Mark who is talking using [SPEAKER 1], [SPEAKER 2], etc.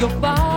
[SPEAKER 1] your.